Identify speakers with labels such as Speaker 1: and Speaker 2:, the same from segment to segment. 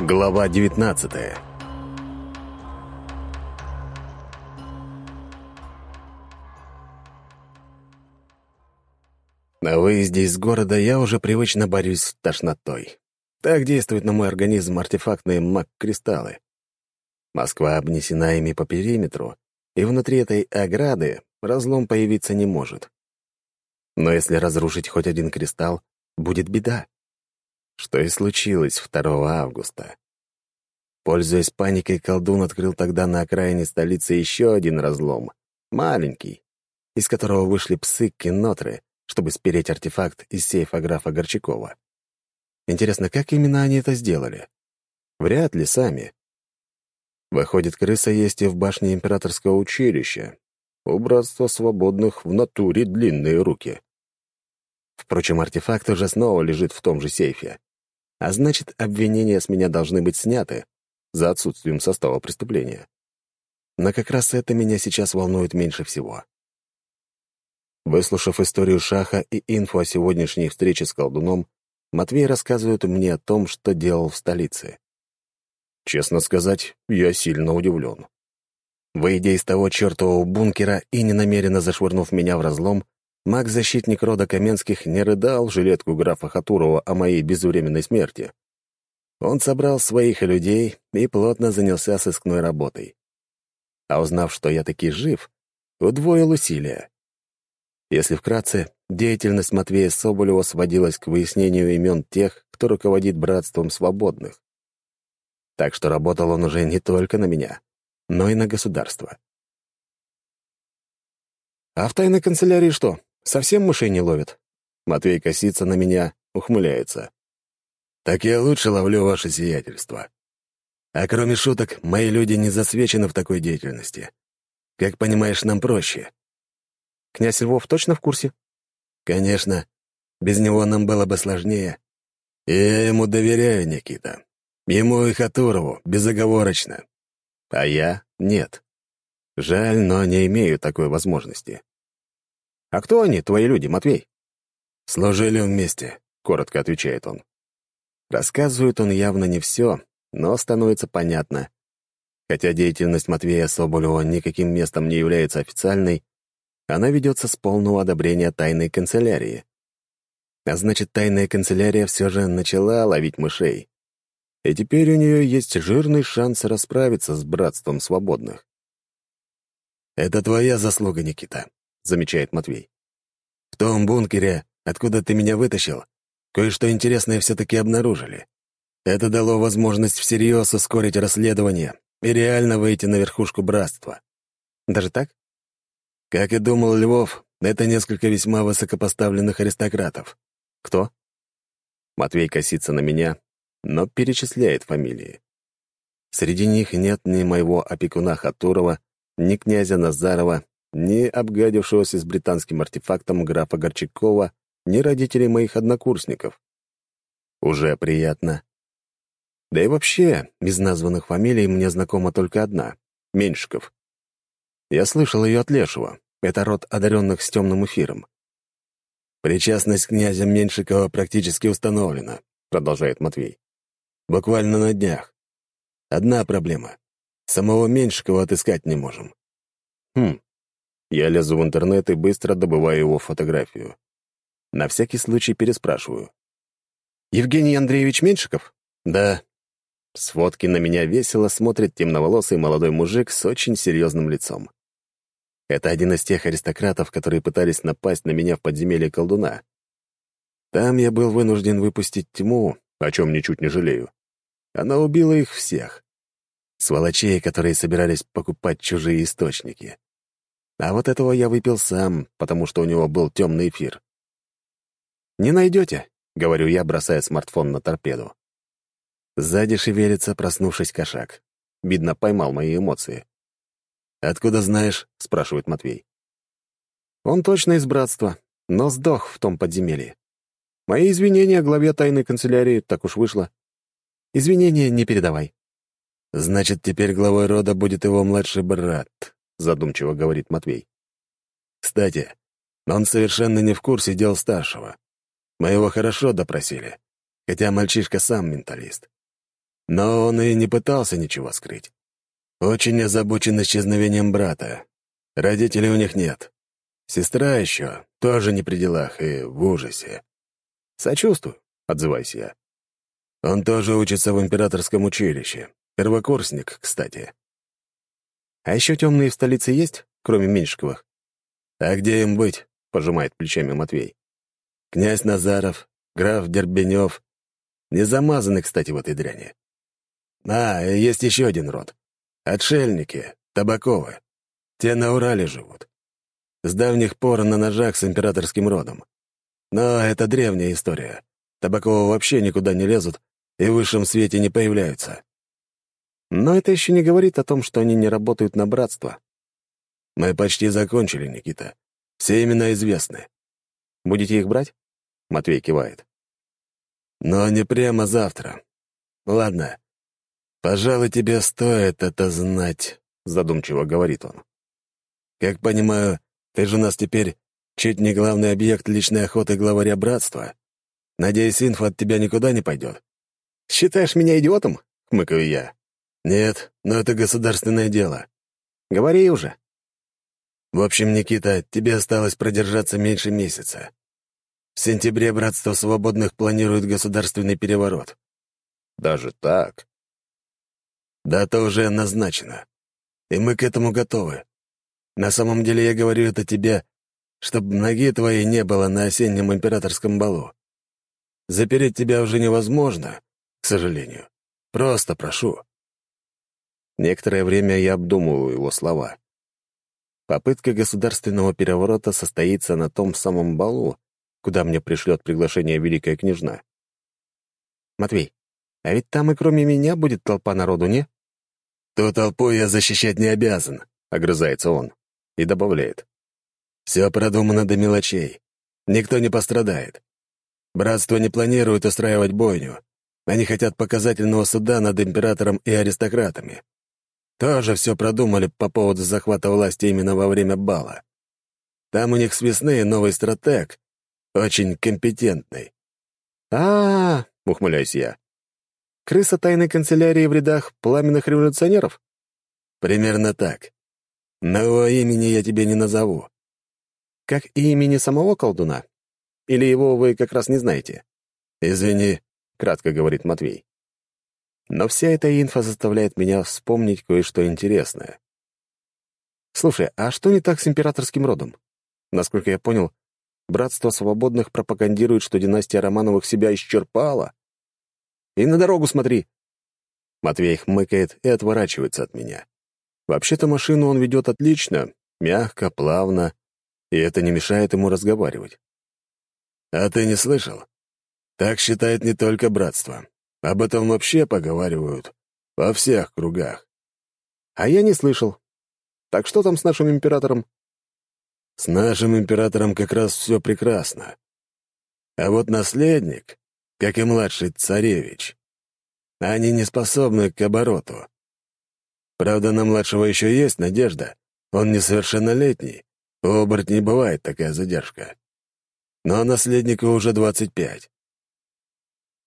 Speaker 1: Глава 19 На выезде из города я уже привычно борюсь с тошнотой. Так действуют на мой организм артефактные маг-кристаллы. Москва обнесена ими по периметру, и внутри этой ограды разлом появиться не может. Но если разрушить хоть один кристалл, будет беда. Что и случилось 2 августа. Пользуясь паникой, колдун открыл тогда на окраине столицы еще один разлом, маленький, из которого вышли псы-кинотры, чтобы спереть артефакт из сейфа графа Горчакова. Интересно, как именно они это сделали? Вряд ли сами. Выходит, крыса есть и в башне императорского училища. У братства свободных в натуре длинные руки. Впрочем, артефакт уже снова лежит в том же сейфе. А значит, обвинения с меня должны быть сняты за отсутствием состава преступления. Но как раз это меня сейчас волнует меньше всего. Выслушав историю Шаха и инфу о сегодняшней встрече с колдуном, Матвей рассказывает мне о том, что делал в столице. Честно сказать, я сильно удивлен. Выйдя из того чертового бункера и ненамеренно зашвырнув меня в разлом, маг-защитник рода Каменских не рыдал жилетку графа Хатурова о моей безвременной смерти. Он собрал своих людей и плотно занялся сыскной работой. А узнав, что я таки жив, удвоил усилия. Если вкратце, деятельность Матвея Соболева сводилась к выяснению имен тех, кто руководит Братством Свободных. Так что работал он уже не только на меня, но и на государство. «А в тайной канцелярии что, совсем мышей не ловят?» Матвей косится на меня, ухмыляется. «Так я лучше ловлю ваше сиятельство. А кроме шуток, мои люди не засвечены в такой деятельности. Как понимаешь, нам проще».
Speaker 2: «Князь Львов точно в курсе?»
Speaker 1: «Конечно. Без него нам было бы сложнее. И я ему доверяю, Никита. Ему и Хатурову, безоговорочно. А я — нет. Жаль, но не имею такой возможности.
Speaker 2: «А кто они, твои люди, Матвей?»
Speaker 1: «Служили вместе», — коротко отвечает он. Рассказывает он явно не все, но становится понятно. Хотя деятельность Матвея Соболева никаким местом не является официальной, она ведется с полного одобрения тайной канцелярии. А значит, тайная канцелярия все же начала ловить мышей. И теперь у нее есть жирный шанс расправиться с братством свободных. «Это твоя заслуга, Никита», — замечает Матвей. «В том бункере, откуда ты меня вытащил, кое-что интересное все-таки обнаружили. Это дало возможность всерьез ускорить расследование и реально выйти на верхушку братства.
Speaker 2: Даже так?
Speaker 1: Как и думал Львов, это несколько весьма высокопоставленных аристократов.
Speaker 2: Кто?
Speaker 1: Матвей косится на меня, но перечисляет фамилии. Среди них нет ни моего опекуна Хатурова, ни князя Назарова, ни обгадившегося с британским артефактом графа Горчакова, ни родителей моих однокурсников. Уже приятно. Да и вообще, из названных фамилий мне знакома только одна — Меньшиков. Я слышал ее от Лешего. Это род одаренных с темным эфиром. «Причастность князя Меньшикова практически установлена», — продолжает Матвей. «Буквально на днях. Одна проблема. Самого Меньшикова отыскать не можем». «Хм». Я лезу в интернет и быстро добываю его фотографию. На всякий случай переспрашиваю.
Speaker 2: «Евгений Андреевич Меньшиков?»
Speaker 1: «Да». С фотки на меня весело смотрит темноволосый молодой мужик с очень серьезным лицом. Это один из тех аристократов, которые пытались напасть на меня в подземелье колдуна. Там я был вынужден выпустить тьму, о чем ничуть не жалею. Она убила их всех. Сволочей, которые собирались покупать чужие источники. А вот этого я выпил сам, потому что у него был темный эфир.
Speaker 2: «Не найдете», — говорю я, бросая смартфон на торпеду.
Speaker 1: Сзади шевелится, проснувшись кошак. Видно, поймал мои эмоции. «Откуда знаешь?» — спрашивает Матвей.
Speaker 2: «Он точно из братства, но сдох в том подземелье. Мои извинения главе тайной канцелярии, так уж вышло. Извинения не передавай».
Speaker 1: «Значит, теперь главой рода будет его младший брат», — задумчиво говорит Матвей. «Кстати, он совершенно не в курсе дел старшего. Мы его хорошо допросили, хотя мальчишка сам менталист. Но он и не пытался ничего скрыть. Очень озабочен исчезновением брата. Родителей у них нет. Сестра еще тоже не при делах и в ужасе. «Сочувствую», — отзываюсь я. Он тоже учится в императорском училище. Первокурсник, кстати. А еще темные в столице есть, кроме Меньшиковых? А где им быть? Пожимает плечами Матвей. Князь Назаров, граф Дербенев. Не замазаны, кстати, в этой дряни. А, есть еще один род. Отшельники, Табаковы. Те на Урале живут. С давних пор на ножах с императорским родом. Но это древняя история. Табаковы вообще никуда не лезут и в высшем свете не появляются. Но это еще не говорит о том, что они не работают на братство. Мы почти закончили, Никита. Все имена известны. Будете их брать? Матвей кивает. Но не прямо завтра. Ладно. Пожалуй, тебе стоит это знать, задумчиво говорит он. Как понимаю, ты же у нас теперь чуть не главный объект личной охоты главаря братства. Надеюсь, инфа от тебя никуда не пойдет. «Считаешь меня идиотом?» — хмыкаю я. «Нет, но это государственное дело». «Говори уже». «В общем, Никита, тебе осталось продержаться меньше месяца. В сентябре Братство Свободных планирует государственный переворот». «Даже так?» «Дата уже назначена, и мы к этому готовы. На самом деле я говорю это тебе, чтобы ноги твоей не было на осеннем императорском балу. Запереть тебя уже невозможно, к сожалению. Просто прошу».
Speaker 2: Некоторое время я обдумываю его слова. Попытка государственного переворота состоится на том самом балу, куда мне пришлет приглашение великая княжна. «Матвей, а ведь там и кроме меня будет толпа народу, не?»
Speaker 1: «Ту толпу я защищать не обязан», — огрызается он и добавляет. «Все продумано до мелочей. Никто не пострадает. Братство не планирует устраивать бойню. Они хотят показательного суда над императором и аристократами. Тоже все продумали по поводу захвата власти именно во время бала. Там у них с весны новый стратег, очень компетентный.
Speaker 2: а, -а, -а ухмыляюсь я. «Крыса тайной канцелярии в рядах пламенных революционеров?»
Speaker 1: «Примерно так. Но его имени я тебе не назову».
Speaker 2: «Как и имени самого колдуна? Или его вы как раз не знаете?»
Speaker 1: «Извини, кратко говорит Матвей. Но вся эта инфа заставляет меня вспомнить кое-что интересное.
Speaker 2: Слушай, а что не так с императорским родом? Насколько я понял, Братство Свободных пропагандирует, что династия Романовых себя исчерпала. И на дорогу смотри.
Speaker 1: Матвей хмыкает и отворачивается от меня. Вообще-то машину он ведет отлично, мягко, плавно, и это не мешает ему разговаривать. «А ты не слышал? Так считает не только братство. Об этом вообще поговаривают во всех кругах.
Speaker 2: А я не слышал. Так что там с нашим императором?
Speaker 1: С нашим императором как раз все прекрасно. А вот наследник, как и младший царевич, они не способны к обороту. Правда, на младшего еще есть надежда. Он несовершеннолетний. У оборотней бывает такая задержка. Но наследнику уже двадцать пять.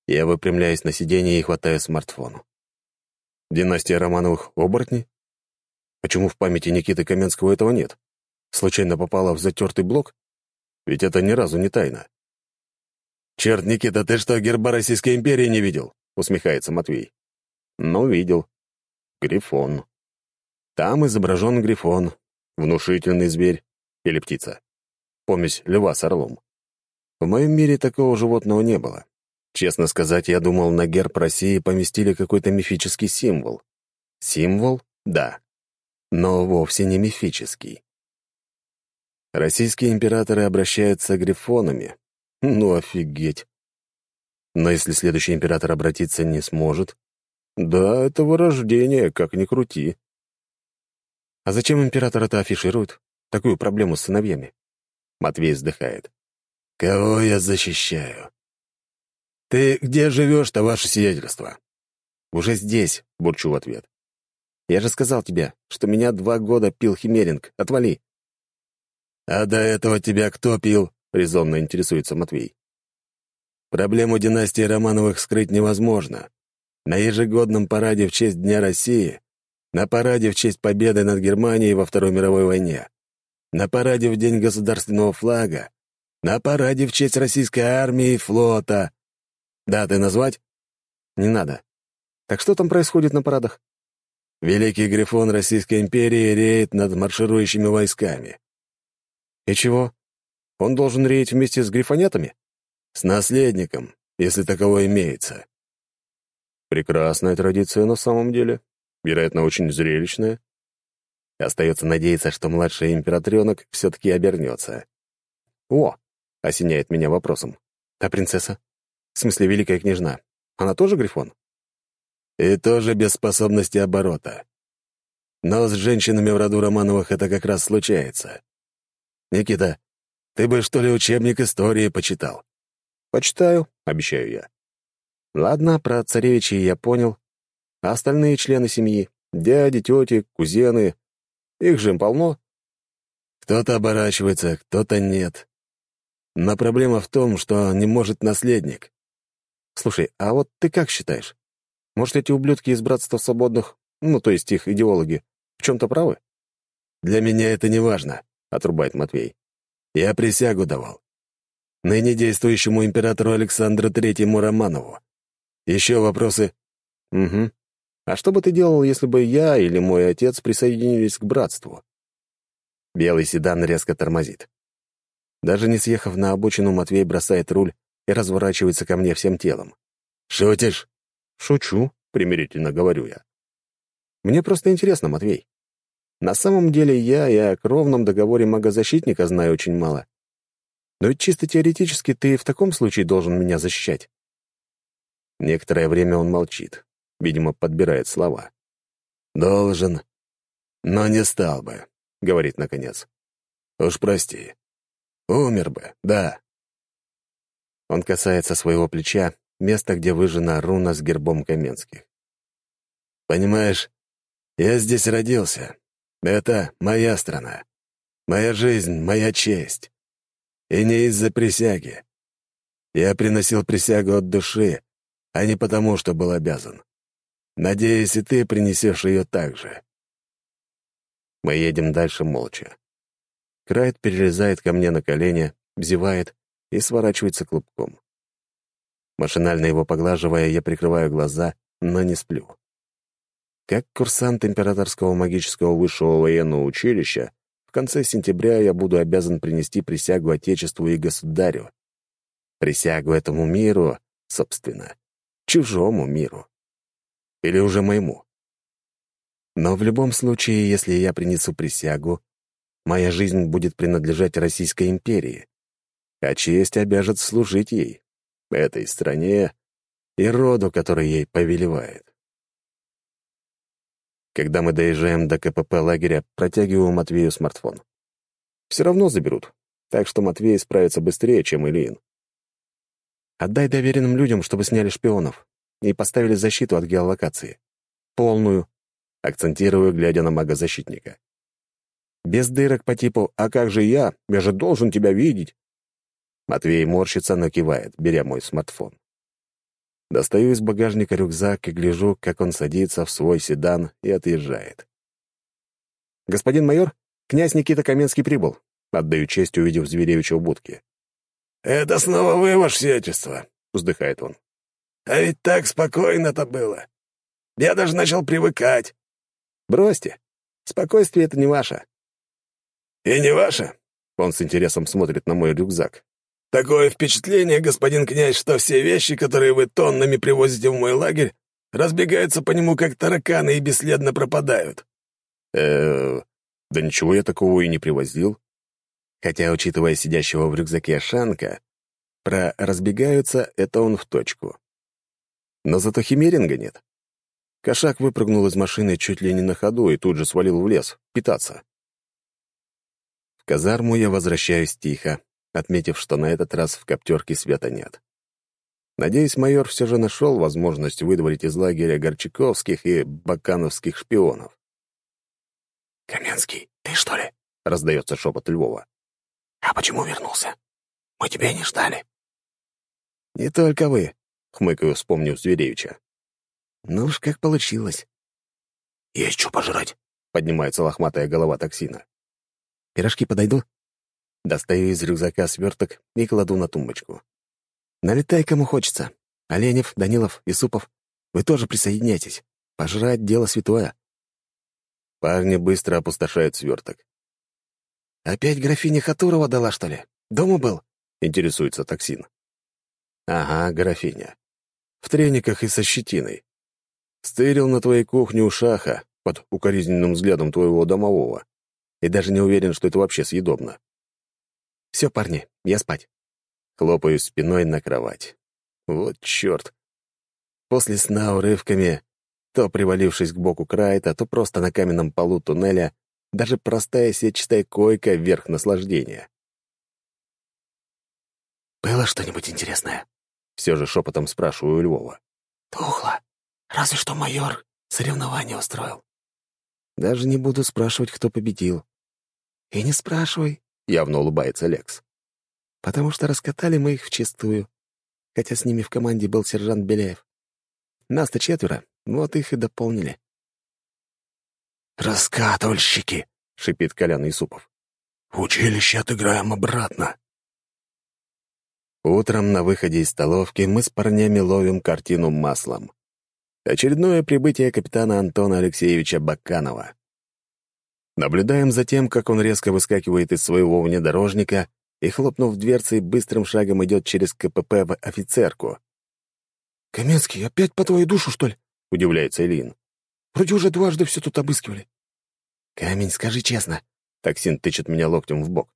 Speaker 2: Я выпрямляюсь на сиденье и хватаю смартфон. Династия Романовых — оборотни? Почему в памяти Никиты Каменского этого нет? Случайно попала в затертый блок? Ведь это ни разу не тайна.
Speaker 1: «Черт, Никита, ты что, герба Российской империи не видел?» — усмехается Матвей.
Speaker 2: «Ну, видел. Грифон. Там изображен грифон, внушительный зверь или птица. Помесь льва с орлом. В моем мире такого животного не было. Честно сказать, я думал, на герб России поместили какой-то мифический символ. Символ? Да. Но вовсе не мифический. Российские императоры обращаются грифонами. Ну, офигеть. Но если следующий император обратиться не сможет, да, это вырождение, как ни крути. А зачем император это афиширует? Такую проблему с сыновьями? Матвей вздыхает.
Speaker 1: Кого я защищаю? «Ты где живешь-то, ваше сиятельство?»
Speaker 2: «Уже здесь», — бурчу в ответ. «Я же сказал тебе, что меня два года пил химеринг. Отвали».
Speaker 1: «А до этого тебя кто пил?» — резонно интересуется Матвей. «Проблему династии Романовых скрыть невозможно. На ежегодном параде в честь Дня России, на параде в честь победы над Германией во Второй мировой войне, на параде в День государственного флага, на параде в честь российской армии и флота. Даты назвать? Не надо. Так что там происходит на парадах? Великий Грифон Российской империи реет над марширующими войсками. И чего? Он должен реять вместе с грифонятами? С наследником, если таково имеется. Прекрасная традиция на самом деле. Вероятно, очень зрелищная. Остается надеяться, что младший императренок все-таки обернется. «О!» — осеняет меня вопросом. «А принцесса? В смысле, великая княжна? Она тоже грифон?» «И тоже без способности оборота. Но с женщинами в роду Романовых это как раз случается. Никита, ты бы, что ли, учебник истории почитал?» «Почитаю», — обещаю я. «Ладно, про царевичей я понял. А остальные члены семьи? Дяди, тети, кузены? Их же полно?» «Кто-то оборачивается, кто-то нет. Но проблема в том, что не может наследник».
Speaker 2: «Слушай, а вот ты как считаешь? Может, эти ублюдки из Братства Свободных, ну, то есть их идеологи, в чем-то правы?»
Speaker 1: «Для меня это не важно», — отрубает Матвей. «Я присягу давал. Ныне действующему императору Александру Третьему Романову. Еще вопросы?»
Speaker 2: «Угу. А что бы ты делал, если бы я или мой отец присоединились к братству?» Белый седан резко тормозит. Даже не съехав на обочину, Матвей бросает руль и разворачивается ко мне всем телом.
Speaker 1: «Шутишь?»
Speaker 2: «Шучу», — примирительно говорю я. «Мне просто интересно, Матвей. На самом деле я и о кровном договоре магозащитника знаю очень мало. Но ведь чисто теоретически ты в таком случае должен меня защищать». Некоторое время он молчит, видимо, подбирает слова.
Speaker 1: «Должен, но не стал бы», — говорит наконец. «Уж прости. Умер бы, да».
Speaker 2: Он касается своего плеча, места, где выжжена руна с гербом Каменских.
Speaker 1: «Понимаешь, я здесь родился. Это моя страна. Моя жизнь, моя честь. И не из-за присяги. Я приносил присягу от души, а не потому, что был обязан. Надеюсь, и ты принесешь ее так же.
Speaker 2: Мы едем дальше молча. Крайт перелезает ко мне на колени, взевает и сворачивается клубком. Машинально его поглаживая, я прикрываю глаза, но не сплю. Как курсант Императорского магического высшего военного училища, в конце сентября я буду обязан принести присягу Отечеству и Государю. Присягу этому миру, собственно, чужому миру. Или уже моему. Но в любом случае, если я принесу присягу, моя жизнь будет принадлежать Российской империи, а честь обяжет служить ей, этой стране и роду, который ей повелевает. Когда мы доезжаем до КПП лагеря, протягиваю Матвею смартфон. Все равно заберут, так что Матвей справится быстрее, чем Ильин. Отдай доверенным людям, чтобы сняли шпионов и поставили защиту от геолокации. Полную, акцентирую, глядя на мага-защитника. Без дырок по типу «А как же я? Я же должен тебя видеть!» Матвей морщится, но кивает, беря мой смартфон. Достаю из багажника рюкзак и гляжу, как он садится в свой седан и отъезжает. «Господин майор, князь Никита Каменский прибыл», — отдаю честь, увидев Зверевича в будке.
Speaker 3: «Это снова вы, ваше сиятельство», — вздыхает он. «А ведь так спокойно-то было. Я даже начал привыкать».
Speaker 2: «Бросьте. Спокойствие — это не ваше».
Speaker 3: «И не ваше?» — он с интересом смотрит на мой рюкзак. Такое впечатление, господин князь, что все вещи, которые вы тоннами привозите в мой лагерь, разбегаются по нему как тараканы и бесследно пропадают.
Speaker 2: э да ничего я такого и не привозил. Хотя, учитывая сидящего в рюкзаке Шанка, про «разбегаются» — это он в точку. Но зато химеринга нет. Кошак выпрыгнул из машины чуть ли не на ходу и тут же свалил в лес, питаться. В казарму я возвращаюсь тихо, отметив, что на этот раз в коптерке света нет. Надеюсь, майор все же нашел возможность выдворить из лагеря горчаковских и бакановских шпионов.
Speaker 3: «Каменский, ты что ли?»
Speaker 2: — раздается шепот Львова.
Speaker 3: «А почему вернулся? Мы тебя не ждали».
Speaker 2: «Не только вы», — хмыкаю, вспомнив Зверевича.
Speaker 1: Ну уж как получилось.
Speaker 3: «Есть что пожрать», —
Speaker 2: поднимается лохматая голова токсина.
Speaker 1: «Пирожки подойду?»
Speaker 2: Достаю из рюкзака сверток и кладу на тумбочку.
Speaker 1: «Налетай, кому хочется. Оленев, Данилов, Исупов, вы тоже присоединяйтесь. Пожрать — дело святое».
Speaker 2: Парни быстро опустошают сверток.
Speaker 1: «Опять графиня Хатурова дала, что ли? Дома был?»
Speaker 2: — интересуется токсин. «Ага, графиня. В трениках и со щетиной. Стырил на твоей кухне у шаха под укоризненным взглядом твоего домового. И даже не уверен, что это вообще съедобно.
Speaker 1: Все, парни, я спать.
Speaker 2: Хлопаю спиной на кровать. Вот черт. После сна урывками, то привалившись к боку Крайта, то просто на каменном полу туннеля, даже простая сетчатая койка — верх наслаждения.
Speaker 3: «Было что-нибудь интересное?»
Speaker 2: Все же шепотом спрашиваю у Львова.
Speaker 3: «Тухло. Разве что майор соревнования устроил».
Speaker 1: «Даже не буду спрашивать, кто победил».
Speaker 3: «И не спрашивай», —
Speaker 2: явно улыбается Лекс.
Speaker 1: «Потому что раскатали мы их вчистую, хотя с ними в команде был сержант Беляев. Нас-то четверо, вот их и дополнили».
Speaker 3: «Раскатывальщики!»
Speaker 2: — шипит Колян Исупов.
Speaker 3: «В училище отыграем обратно».
Speaker 2: Утром на выходе из столовки мы с парнями ловим картину маслом. Очередное прибытие капитана Антона Алексеевича Баканова. Наблюдаем за тем, как он резко выскакивает из своего внедорожника и, хлопнув дверцей, быстрым шагом идет через КПП в офицерку.
Speaker 3: «Каменский, опять по твою душу, что ли?»
Speaker 2: — удивляется Ильин.
Speaker 3: «Вроде уже дважды все тут обыскивали».
Speaker 1: «Камень, скажи честно».
Speaker 2: Токсин тычет меня локтем в бок.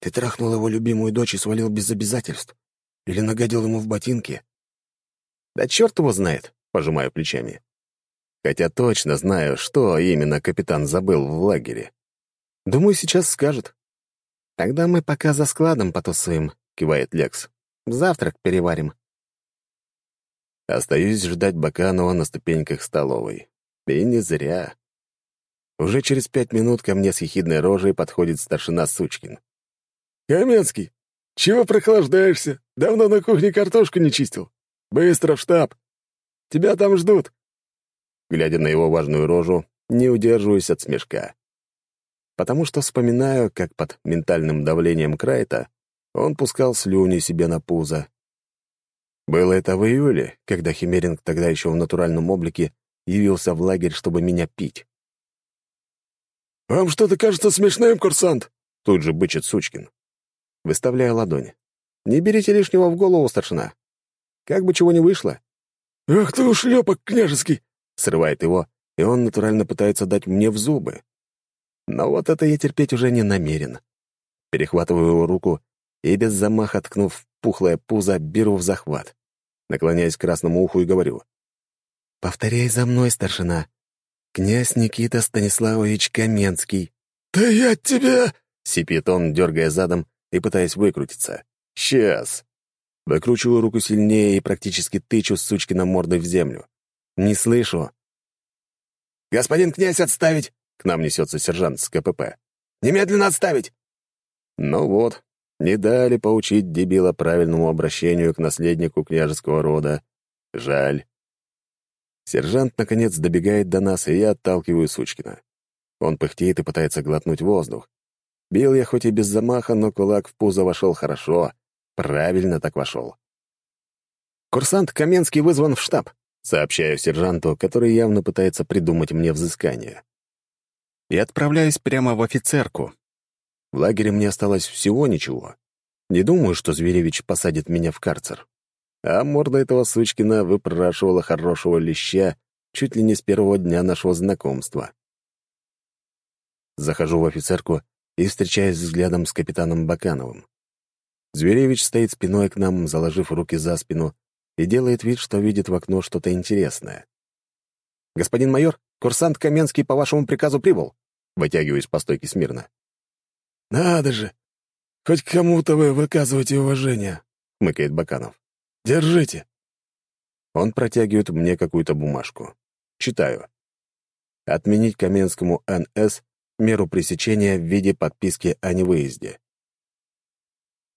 Speaker 3: Ты трахнул его любимую дочь и свалил без обязательств? Или нагадил ему в ботинки?»
Speaker 2: «Да черт его знает», — пожимаю плечами. Хотя точно знаю, что именно капитан забыл в лагере. Думаю, сейчас скажет.
Speaker 1: «Тогда мы пока за складом потусуем», — кивает Лекс. «Завтрак переварим».
Speaker 2: Остаюсь ждать Баканова на ступеньках столовой. И не зря. Уже через пять минут ко мне с ехидной рожей подходит старшина Сучкин.
Speaker 3: «Каменский, чего прохлаждаешься? Давно на кухне картошку не чистил. Быстро в штаб. Тебя там ждут».
Speaker 2: Глядя на его важную рожу, не удерживаюсь от смешка. Потому что вспоминаю, как под ментальным давлением Крайта он пускал слюни себе на пузо. Было это в июле, когда Химеринг тогда еще в натуральном облике явился в лагерь, чтобы меня пить.
Speaker 3: «Вам что-то кажется смешным, курсант?»
Speaker 2: Тут же бычит Сучкин. Выставляю ладонь. «Не берите лишнего в голову, старшина. Как бы чего ни вышло».
Speaker 3: «Ах ты ушлепок княжеский!»
Speaker 2: Срывает его, и он натурально пытается дать мне в зубы. Но вот это я терпеть уже не намерен. Перехватываю его руку и, без замаха ткнув пухлое пузо, беру в захват. Наклоняюсь к красному уху и говорю.
Speaker 1: «Повторяй за мной, старшина. Князь Никита Станиславович Каменский».
Speaker 3: «Да я тебя...»
Speaker 2: — сипит он, дергая задом и пытаясь выкрутиться. «Сейчас!» Выкручиваю руку сильнее и практически тычу сучкина мордой в землю. «Не слышу!»
Speaker 3: «Господин князь, отставить!» К нам несется сержант с КПП. «Немедленно отставить!»
Speaker 2: Ну вот, не дали поучить дебила правильному обращению к наследнику княжеского рода. Жаль. Сержант, наконец, добегает до нас, и я отталкиваю Сучкина. Он пыхтеет и пытается глотнуть воздух, Бил я хоть и без замаха, но кулак в пузо вошел хорошо. Правильно так вошел. «Курсант Каменский вызван в штаб», — сообщаю сержанту, который явно пытается придумать мне взыскание. И отправляюсь прямо в офицерку. В лагере мне осталось всего ничего. Не думаю, что Зверевич посадит меня в карцер. А морда этого сучкина выпрашивала хорошего леща чуть ли не с первого дня нашего знакомства. Захожу в офицерку и встречаясь взглядом с капитаном Бакановым. Зверевич стоит спиной к нам, заложив руки за спину, и делает вид, что видит в окно что-то интересное. «Господин майор, курсант Каменский по вашему приказу прибыл», вытягиваясь по стойке смирно.
Speaker 3: «Надо же! Хоть кому-то вы выказываете уважение», —
Speaker 2: мыкает Баканов.
Speaker 3: «Держите».
Speaker 2: Он протягивает мне какую-то бумажку. Читаю. Отменить Каменскому НС меру пресечения в виде подписки о невыезде.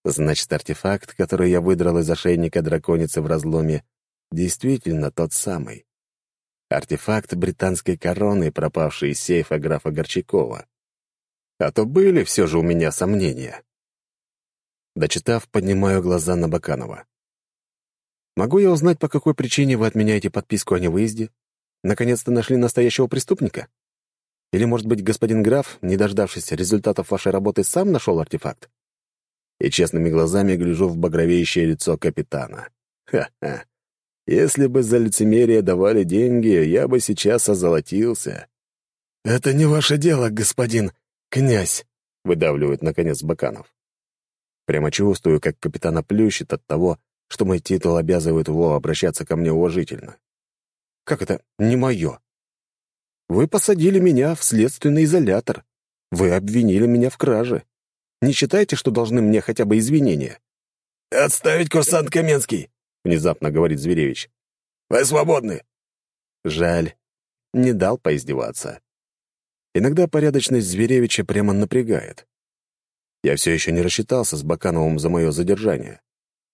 Speaker 2: Значит, артефакт, который я выдрал из ошейника драконицы в разломе, действительно тот самый.
Speaker 1: Артефакт британской короны, пропавший из сейфа графа Горчакова. А то были все же у меня сомнения. Дочитав, поднимаю глаза на Баканова. «Могу я узнать, по какой причине вы отменяете подписку о невыезде? Наконец-то нашли настоящего преступника? Или, может быть, господин граф, не дождавшись результатов вашей работы, сам нашел артефакт?» И честными глазами гляжу в багровеющее лицо капитана. Ха-ха. Если бы за лицемерие давали деньги, я бы сейчас озолотился.
Speaker 3: «Это не ваше дело, господин князь», —
Speaker 1: выдавливает, наконец, Баканов. Прямо чувствую, как капитана плющит от того, что мой титул обязывает его обращаться ко мне уважительно. Как это не мое? Вы посадили меня в следственный изолятор. Вы обвинили меня в краже. Не считаете, что должны мне хотя бы извинения?
Speaker 3: «Отставить, курсант Каменский!»
Speaker 1: — внезапно говорит Зверевич.
Speaker 3: «Вы свободны!»
Speaker 1: Жаль, не дал поиздеваться. Иногда порядочность Зверевича прямо напрягает. Я все еще не рассчитался с Бакановым за мое задержание.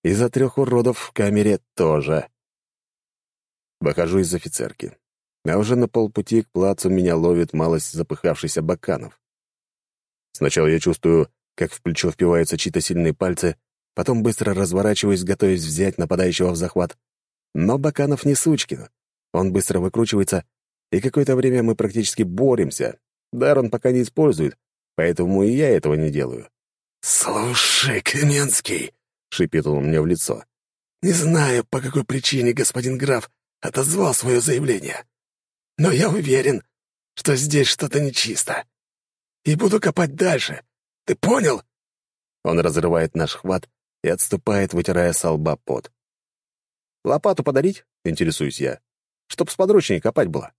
Speaker 1: И за трех уродов в камере тоже. Выхожу из офицерки. А уже на полпути к плацу меня ловит малость запыхавшийся Баканов. Сначала я чувствую, как в плечо впиваются чьи-то сильные пальцы, потом быстро разворачиваюсь, готовясь взять нападающего в захват. Но Баканов не сучкин. Он быстро выкручивается, и какое-то время мы практически боремся. Дар он пока не использует, поэтому и я этого не делаю.
Speaker 3: «Слушай, Каменский!» — шипит он мне в лицо. «Не знаю, по какой причине господин граф отозвал свое заявление, но я уверен, что здесь что-то нечисто. И буду копать дальше. Ты понял?»
Speaker 1: Он разрывает наш хват и отступает, вытирая со лба пот. «Лопату подарить?» — интересуюсь я. «Чтоб сподручнее копать было».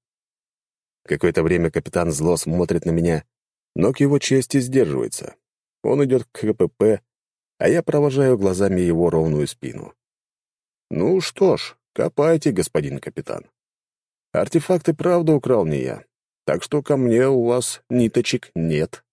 Speaker 1: Какое-то время капитан зло смотрит на меня, но к его чести сдерживается. Он идет к КПП, а я провожаю глазами его ровную спину. Ну что ж, копайте, господин капитан. Артефакты правда украл не я, так что ко мне у вас ниточек нет.